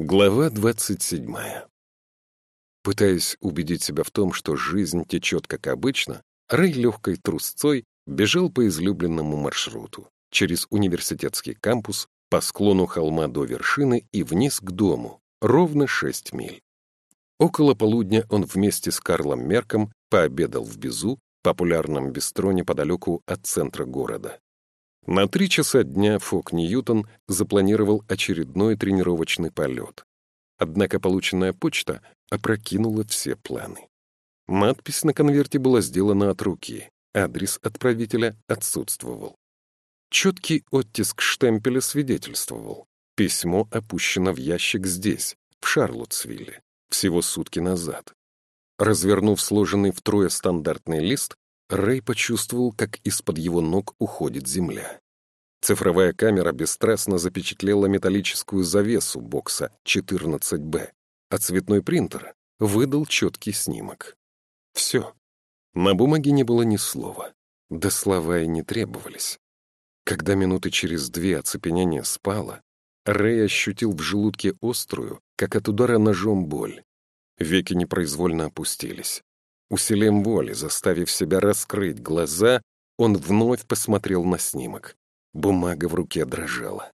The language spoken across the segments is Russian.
Глава двадцать седьмая. Пытаясь убедить себя в том, что жизнь течет как обычно, Рэй легкой трусцой бежал по излюбленному маршруту через университетский кампус, по склону холма до вершины и вниз к дому, ровно шесть миль. Около полудня он вместе с Карлом Мерком пообедал в Безу, популярном бистро неподалеку от центра города. На три часа дня Фок Ньютон запланировал очередной тренировочный полет. Однако полученная почта опрокинула все планы. Надпись на конверте была сделана от руки, адрес отправителя отсутствовал. Четкий оттиск штемпеля свидетельствовал. Письмо опущено в ящик здесь, в Шарлоттсвилле, всего сутки назад. Развернув сложенный втрое стандартный лист, Рэй почувствовал, как из-под его ног уходит земля. Цифровая камера бесстрастно запечатлела металлическую завесу бокса 14Б, а цветной принтер выдал четкий снимок. Все. На бумаге не было ни слова. Да слова и не требовались. Когда минуты через две оцепенение спало, Рэй ощутил в желудке острую, как от удара ножом, боль. Веки непроизвольно опустились. Усилием воли, заставив себя раскрыть глаза, он вновь посмотрел на снимок. Бумага в руке дрожала.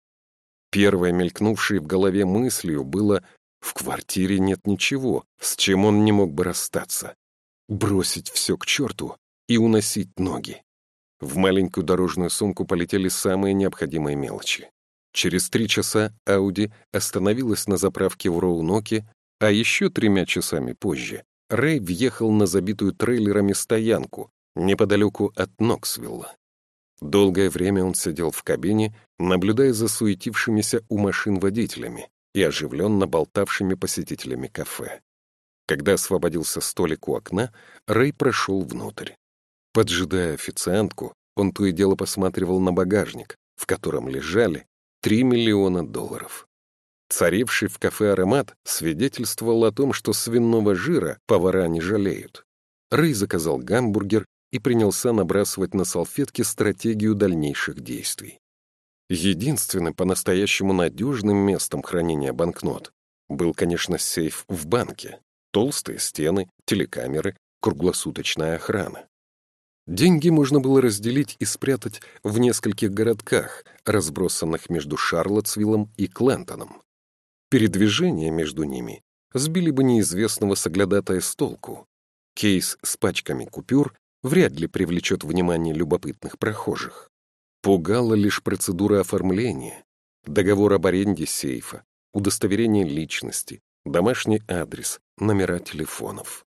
Первой мелькнувшей в голове мыслью было «в квартире нет ничего, с чем он не мог бы расстаться». Бросить все к черту и уносить ноги. В маленькую дорожную сумку полетели самые необходимые мелочи. Через три часа Ауди остановилась на заправке в Роуноке, а еще тремя часами позже Рэй въехал на забитую трейлерами стоянку неподалеку от Ноксвилла. Долгое время он сидел в кабине, наблюдая за суетившимися у машин водителями и оживленно болтавшими посетителями кафе. Когда освободился столик у окна, Рэй прошел внутрь. Поджидая официантку, он то и дело посматривал на багажник, в котором лежали 3 миллиона долларов. Царивший в кафе аромат свидетельствовал о том, что свиного жира повара не жалеют. Рэй заказал гамбургер и принялся набрасывать на салфетки стратегию дальнейших действий. Единственным по-настоящему надежным местом хранения банкнот был, конечно, сейф в банке, толстые стены, телекамеры, круглосуточная охрана. Деньги можно было разделить и спрятать в нескольких городках, разбросанных между Шарлоттсвиллом и Клентоном. Передвижение между ними сбили бы неизвестного соглядатая с толку. Кейс с пачками купюр вряд ли привлечет внимание любопытных прохожих. Пугала лишь процедура оформления, договор об аренде сейфа, удостоверение личности, домашний адрес, номера телефонов.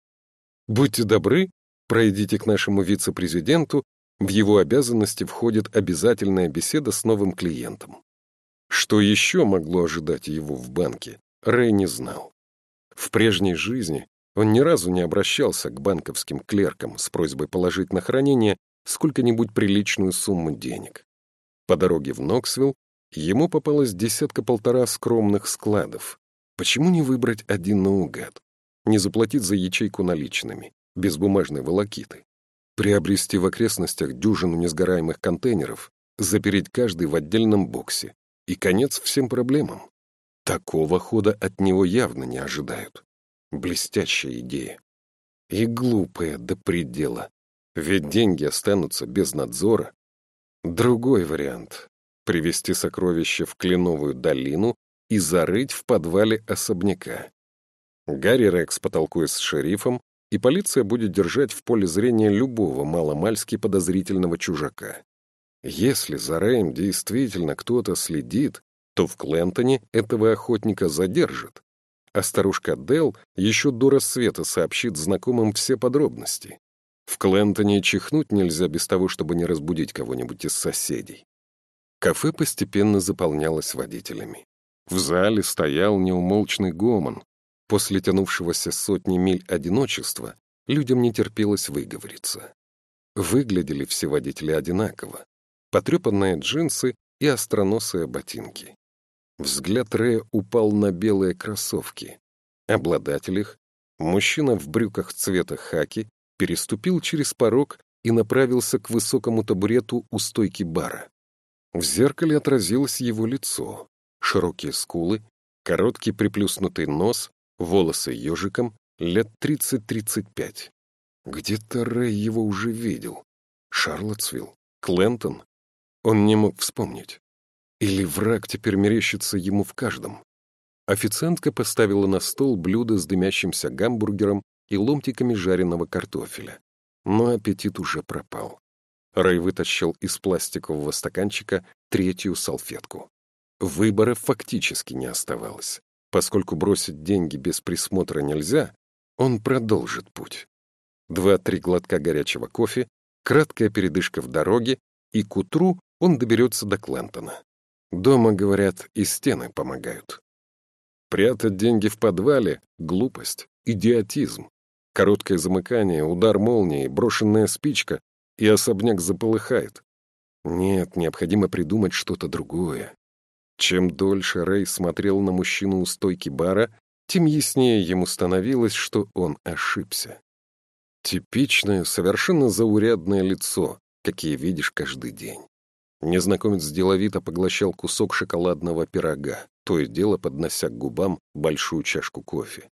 Будьте добры, пройдите к нашему вице-президенту, в его обязанности входит обязательная беседа с новым клиентом. Что еще могло ожидать его в банке, Рэй не знал. В прежней жизни он ни разу не обращался к банковским клеркам с просьбой положить на хранение сколько-нибудь приличную сумму денег. По дороге в Ноксвилл ему попалось десятка-полтора скромных складов. Почему не выбрать один наугад? Не заплатить за ячейку наличными, без бумажной волокиты? Приобрести в окрестностях дюжину несгораемых контейнеров, запереть каждый в отдельном боксе, и конец всем проблемам. Такого хода от него явно не ожидают. Блестящая идея. И глупая до предела. Ведь деньги останутся без надзора. Другой вариант — привести сокровища в Кленовую долину и зарыть в подвале особняка. Гарри Рекс потолкует с шерифом, и полиция будет держать в поле зрения любого маломальски подозрительного чужака. Если за Рэем действительно кто-то следит, то в Клентоне этого охотника задержат, а старушка Дел еще до рассвета сообщит знакомым все подробности. В Клентоне чихнуть нельзя без того, чтобы не разбудить кого-нибудь из соседей. Кафе постепенно заполнялось водителями. В зале стоял неумолчный гомон. После тянувшегося сотни миль одиночества людям не терпелось выговориться. Выглядели все водители одинаково потрепанные джинсы и остроносые ботинки. Взгляд Рэя упал на белые кроссовки. Обладатель их, мужчина в брюках цвета хаки, переступил через порог и направился к высокому табурету у стойки бара. В зеркале отразилось его лицо, широкие скулы, Короткий приплюснутый нос, волосы ежиком, лет 30-35. Где-то Рэй его уже видел. Шарлотсвилл? Клентон? Он не мог вспомнить. Или враг теперь мерещится ему в каждом? Официантка поставила на стол блюдо с дымящимся гамбургером и ломтиками жареного картофеля. Но аппетит уже пропал. Рэй вытащил из пластикового стаканчика третью салфетку. Выбора фактически не оставалось. Поскольку бросить деньги без присмотра нельзя, он продолжит путь. Два-три глотка горячего кофе, краткая передышка в дороге, и к утру он доберется до Клентона. Дома, говорят, и стены помогают. Прятать деньги в подвале — глупость, идиотизм. Короткое замыкание, удар молнии, брошенная спичка, и особняк заполыхает. Нет, необходимо придумать что-то другое. Чем дольше Рэй смотрел на мужчину у стойки бара, тем яснее ему становилось, что он ошибся. Типичное, совершенно заурядное лицо, какие видишь каждый день. Незнакомец деловито поглощал кусок шоколадного пирога, то и дело поднося к губам большую чашку кофе.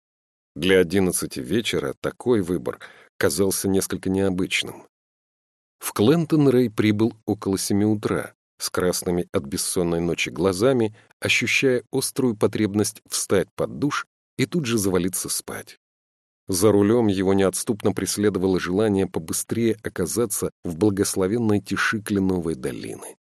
Для одиннадцати вечера такой выбор казался несколько необычным. В Клентон Рэй прибыл около семи утра, с красными от бессонной ночи глазами, ощущая острую потребность встать под душ и тут же завалиться спать. За рулем его неотступно преследовало желание побыстрее оказаться в благословенной тиши Кленовой долины.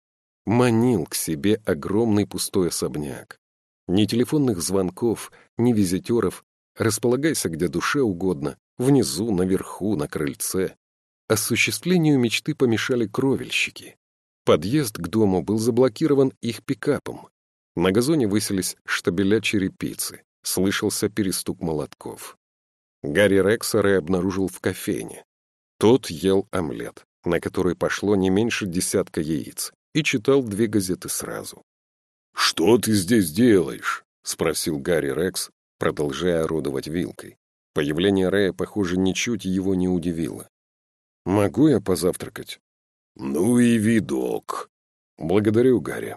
Манил к себе огромный пустой особняк. Ни телефонных звонков, ни визитеров. Располагайся где душе угодно, внизу, наверху, на крыльце. Осуществлению мечты помешали кровельщики. Подъезд к дому был заблокирован их пикапом. На газоне высились штабеля черепицы. Слышался перестук молотков. Гарри Рексера обнаружил в кофейне. Тот ел омлет, на который пошло не меньше десятка яиц, и читал две газеты сразу. «Что ты здесь делаешь?» — спросил Гарри Рекс, продолжая орудовать вилкой. Появление Рэя, похоже, ничуть его не удивило. «Могу я позавтракать?» «Ну и видок!» «Благодарю, Гарри.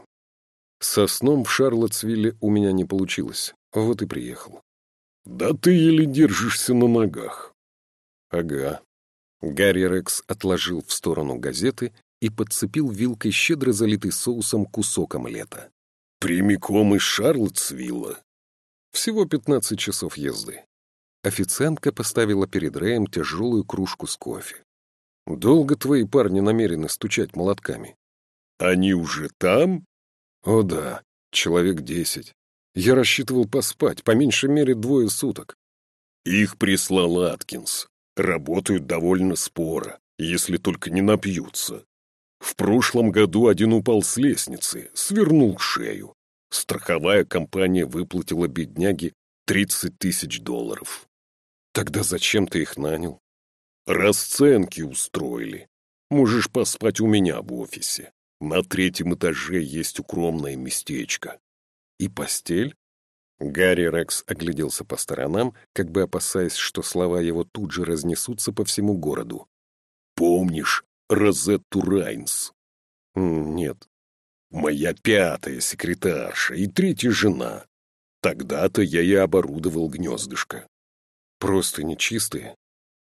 Со сном в Шарлотсвилле у меня не получилось, вот и приехал». «Да ты еле держишься на ногах». «Ага». Гарри Рекс отложил в сторону газеты и подцепил вилкой щедро залитый соусом кусок омлета. «Прямиком из Шарлотсвилла». Всего пятнадцать часов езды. Официантка поставила перед Рэем тяжелую кружку с кофе. Долго твои парни намерены стучать молотками? Они уже там? О да, человек десять. Я рассчитывал поспать, по меньшей мере двое суток. Их прислал Аткинс. Работают довольно споро, если только не напьются. В прошлом году один упал с лестницы, свернул шею. Страховая компания выплатила бедняге 30 тысяч долларов. Тогда зачем ты их нанял? Расценки устроили. Можешь поспать у меня в офисе. На третьем этаже есть укромное местечко. И постель? Гарри Рекс огляделся по сторонам, как бы опасаясь, что слова его тут же разнесутся по всему городу. «Помнишь Розетту Райнс?» «Нет». «Моя пятая секретарша и третья жена. Тогда-то я и оборудовал гнездышко». «Просто нечистые?»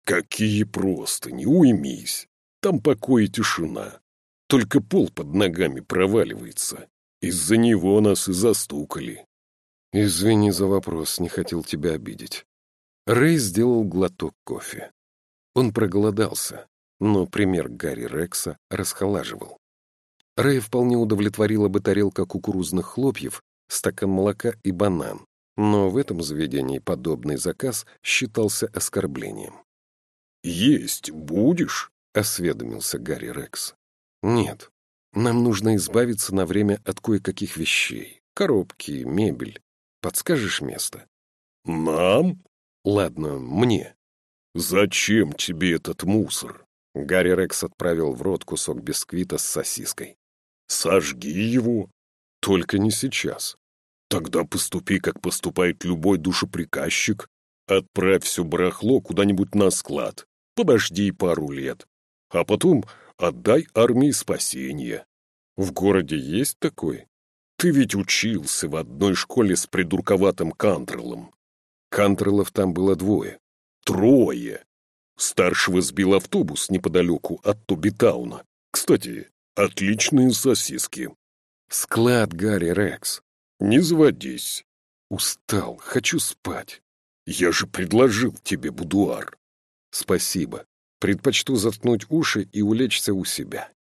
Какие просто, не уймись. Там покой и тишина. Только пол под ногами проваливается. Из-за него нас и застукали. Извини за вопрос, не хотел тебя обидеть. Рэй сделал глоток кофе. Он проголодался, но пример Гарри Рекса расхолаживал. Рэй вполне удовлетворила бы тарелка кукурузных хлопьев, стакан молока и банан, но в этом заведении подобный заказ считался оскорблением. «Есть будешь?» — осведомился Гарри Рекс. «Нет. Нам нужно избавиться на время от кое-каких вещей. Коробки, мебель. Подскажешь место?» «Нам?» «Ладно, мне». «Зачем тебе этот мусор?» Гарри Рекс отправил в рот кусок бисквита с сосиской. «Сожги его». «Только не сейчас». «Тогда поступи, как поступает любой душеприказчик. Отправь все барахло куда-нибудь на склад подожди пару лет, а потом отдай армии спасения. В городе есть такой? Ты ведь учился в одной школе с придурковатым Кантреллом. Кантреллов там было двое. Трое. Старшего сбил автобус неподалеку от Тобитауна. Кстати, отличные сосиски. Склад Гарри Рекс. Не заводись. Устал, хочу спать. Я же предложил тебе будуар. Спасибо. Предпочту заткнуть уши и улечься у себя.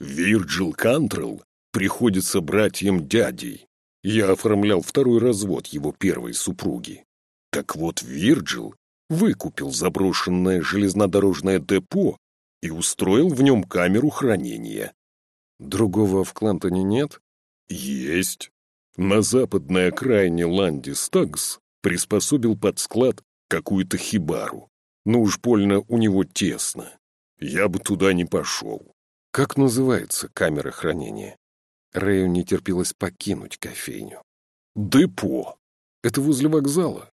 Вирджил Кантрелл приходится братьям дядей. Я оформлял второй развод его первой супруги. Так вот, Вирджил выкупил заброшенное железнодорожное депо и устроил в нем камеру хранения. Другого в Клантоне нет? Есть. На западной окраине Ландистагс приспособил под склад какую-то хибару. Но уж больно у него тесно. Я бы туда не пошел. Как называется камера хранения? Рэю не терпелось покинуть кофейню. Депо. Это возле вокзала.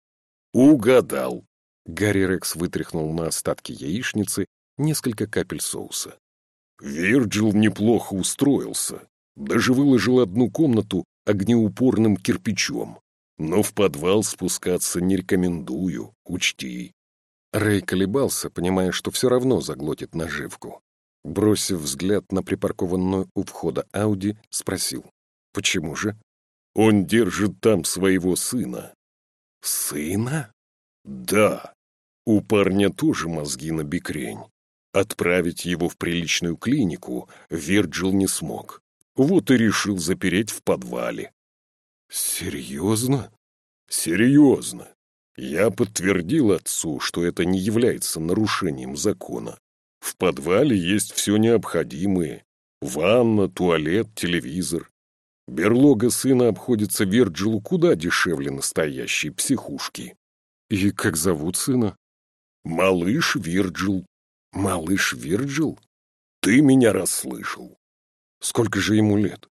Угадал. Гарри Рекс вытряхнул на остатки яичницы несколько капель соуса. Вирджил неплохо устроился. Даже выложил одну комнату огнеупорным кирпичом. Но в подвал спускаться не рекомендую, учти. Рэй колебался, понимая, что все равно заглотит наживку. Бросив взгляд на припаркованную у входа Ауди, спросил. «Почему же?» «Он держит там своего сына». «Сына?» «Да. У парня тоже мозги на бикрень. Отправить его в приличную клинику Вирджил не смог. Вот и решил запереть в подвале. Серьезно? Серьезно. Я подтвердил отцу, что это не является нарушением закона. В подвале есть все необходимое. Ванна, туалет, телевизор. Берлога сына обходится Вирджилу куда дешевле настоящей психушки. И как зовут сына? Малыш Вирджил. Малыш Вирджил? Ты меня расслышал. Сколько же ему лет?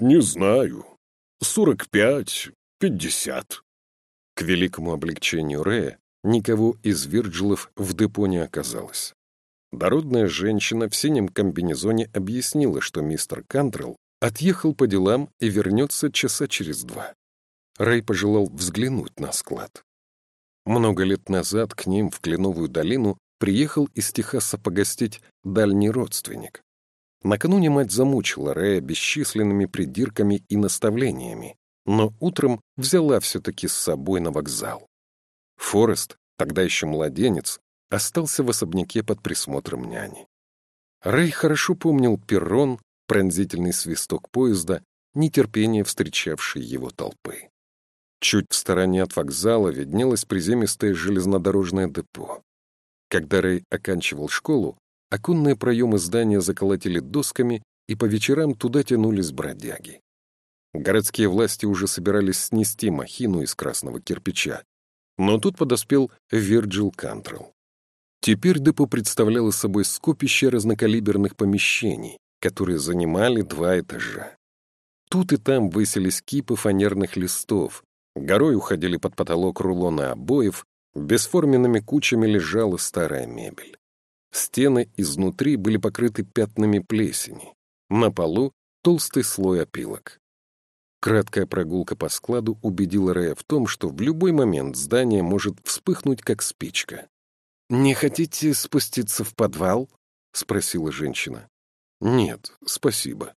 Не знаю. Сорок пять, пятьдесят. К великому облегчению Рэя никого из Вирджилов в депо не оказалось. Дородная женщина в синем комбинезоне объяснила, что мистер Кантрелл отъехал по делам и вернется часа через два. Рэй пожелал взглянуть на склад. Много лет назад к ним в Кленовую долину приехал из Техаса погостить дальний родственник. Накануне мать замучила Рэя бесчисленными придирками и наставлениями, но утром взяла все-таки с собой на вокзал. Форест, тогда еще младенец, остался в особняке под присмотром няни. Рэй хорошо помнил перрон, пронзительный свисток поезда, нетерпение встречавшей его толпы. Чуть в стороне от вокзала виднелось приземистое железнодорожное депо. Когда Рэй оканчивал школу, оконные проемы здания заколотили досками, и по вечерам туда тянулись бродяги. Городские власти уже собирались снести махину из красного кирпича, но тут подоспел Вирджил Кантрелл. Теперь депо представляло собой скопище разнокалиберных помещений, которые занимали два этажа. Тут и там высились кипы фанерных листов, горой уходили под потолок рулоны обоев, бесформенными кучами лежала старая мебель. Стены изнутри были покрыты пятнами плесени, на полу толстый слой опилок. Краткая прогулка по складу убедила Рэя в том, что в любой момент здание может вспыхнуть, как спичка. «Не хотите спуститься в подвал?» — спросила женщина. «Нет, спасибо».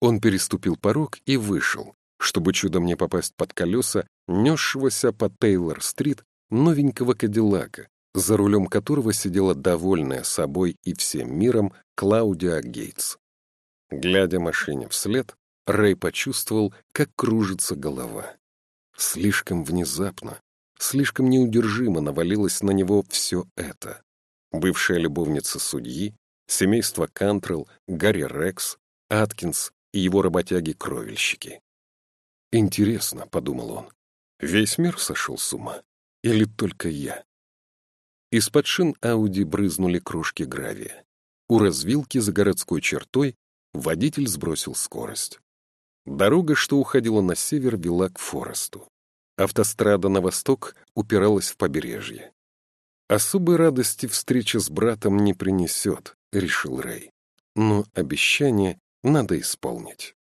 Он переступил порог и вышел, чтобы чудом не попасть под колеса несшегося по Тейлор-стрит новенького Кадиллака, за рулем которого сидела довольная собой и всем миром Клаудиа Гейтс. Глядя машине вслед, Рэй почувствовал, как кружится голова. Слишком внезапно, слишком неудержимо навалилось на него все это. Бывшая любовница судьи, семейство Кантрелл, Гарри Рекс, Аткинс и его работяги-кровельщики. «Интересно», — подумал он, — «весь мир сошел с ума? Или только я?» Из-под шин Ауди брызнули крошки гравия. У развилки за городской чертой водитель сбросил скорость. Дорога, что уходила на север, вела к Форесту. Автострада на восток упиралась в побережье. Особой радости встреча с братом не принесет, решил Рэй. Но обещание надо исполнить.